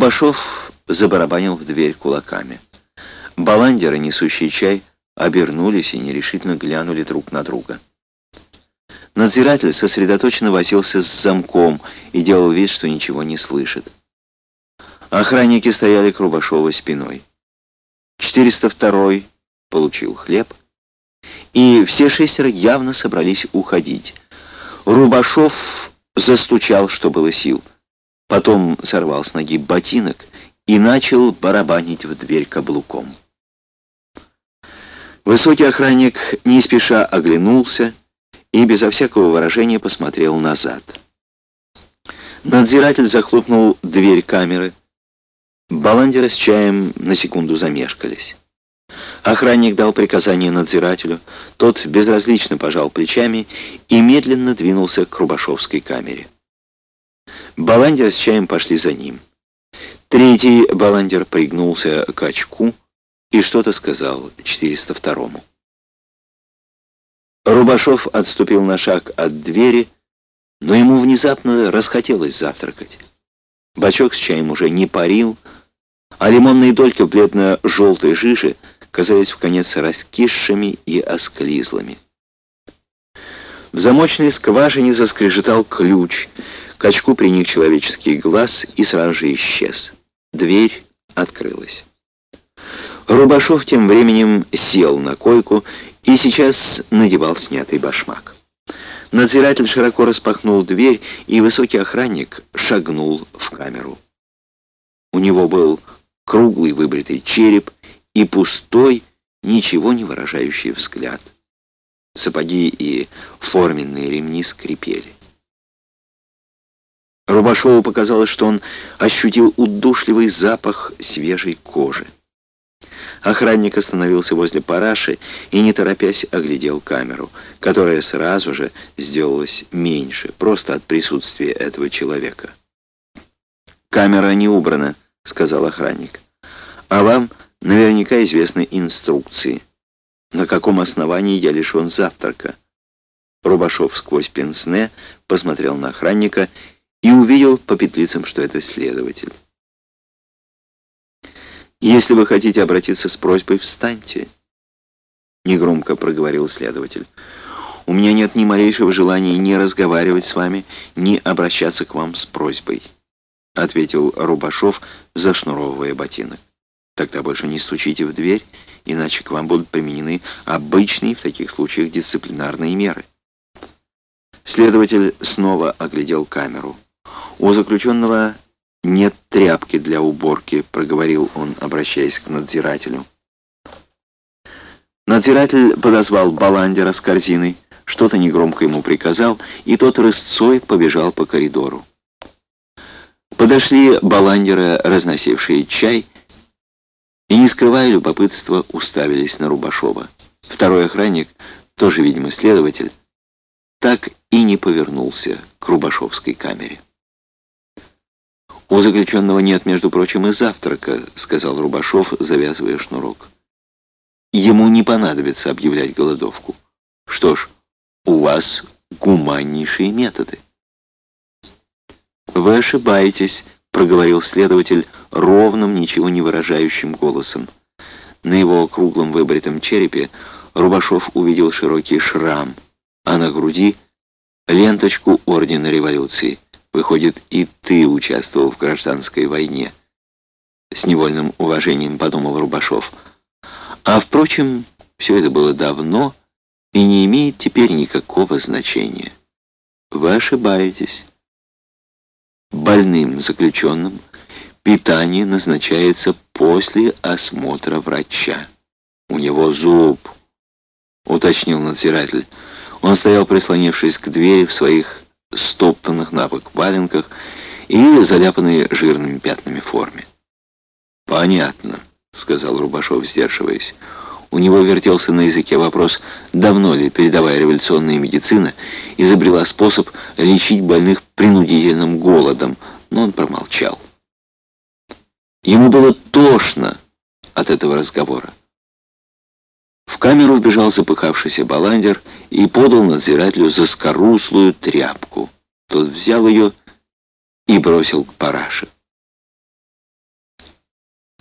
Рубашов забарабанил в дверь кулаками. Баландеры, несущие чай, обернулись и нерешительно глянули друг на друга. Надзиратель сосредоточенно возился с замком и делал вид, что ничего не слышит. Охранники стояли к Рубашовой спиной. 402-й получил хлеб, и все шестеро явно собрались уходить. Рубашов застучал, что было сил. Потом сорвал с ноги ботинок и начал барабанить в дверь каблуком. Высокий охранник не спеша оглянулся и безо всякого выражения посмотрел назад. Надзиратель захлопнул дверь камеры. Баландеры с чаем на секунду замешкались. Охранник дал приказание надзирателю, тот безразлично пожал плечами и медленно двинулся к Рубашовской камере. Баландер с чаем пошли за ним. Третий баландер пригнулся к очку и что-то сказал 402-му. Рубашов отступил на шаг от двери, но ему внезапно расхотелось завтракать. Бачок с чаем уже не парил, а лимонные дольки бледно-желтой жиже казались в конец раскисшими и осклизлыми. В замочной скважине заскрежетал ключ, к очку приник человеческий глаз и сразу же исчез. Дверь открылась. Рубашов тем временем сел на койку и сейчас надевал снятый башмак. Надзиратель широко распахнул дверь, и высокий охранник шагнул в камеру. У него был круглый выбритый череп и пустой, ничего не выражающий взгляд. Сапоги и форменные ремни скрипели. Рубашову показалось, что он ощутил удушливый запах свежей кожи. Охранник остановился возле параши и, не торопясь, оглядел камеру, которая сразу же сделалась меньше, просто от присутствия этого человека. «Камера не убрана», — сказал охранник. «А вам наверняка известны инструкции. На каком основании я лишен завтрака?» Рубашов сквозь пенсне посмотрел на охранника и увидел по петлицам, что это следователь. «Если вы хотите обратиться с просьбой, встаньте», — негромко проговорил следователь. «У меня нет ни малейшего желания ни разговаривать с вами, ни обращаться к вам с просьбой», — ответил Рубашов, зашнуровывая ботинок. «Тогда больше не стучите в дверь, иначе к вам будут применены обычные в таких случаях дисциплинарные меры». Следователь снова оглядел камеру. У заключенного «Нет тряпки для уборки», — проговорил он, обращаясь к надзирателю. Надзиратель подозвал Баландера с корзиной, что-то негромко ему приказал, и тот рысцой побежал по коридору. Подошли Баландеры, разносившие чай, и, не скрывая любопытства, уставились на Рубашова. Второй охранник, тоже, видимо, следователь, так и не повернулся к Рубашовской камере. «У заключенного нет, между прочим, и завтрака», — сказал Рубашов, завязывая шнурок. «Ему не понадобится объявлять голодовку. Что ж, у вас гуманнейшие методы». «Вы ошибаетесь», — проговорил следователь ровным, ничего не выражающим голосом. На его круглом выбритом черепе Рубашов увидел широкий шрам, а на груди — ленточку Ордена Революции — Выходит, и ты участвовал в гражданской войне. С невольным уважением подумал Рубашов. А, впрочем, все это было давно и не имеет теперь никакого значения. Вы ошибаетесь. Больным заключенным питание назначается после осмотра врача. У него зуб, уточнил надзиратель. Он стоял, прислонившись к двери в своих стоптанных на бок валенках и заляпанной жирными пятнами форме. «Понятно», — сказал Рубашов, сдерживаясь. У него вертелся на языке вопрос, давно ли передовая революционная медицина изобрела способ лечить больных принудительным голодом, но он промолчал. Ему было тошно от этого разговора. Камеру вбежал запыхавшийся баландер и подал надзирателю заскоруслую тряпку. Тот взял ее и бросил к параше.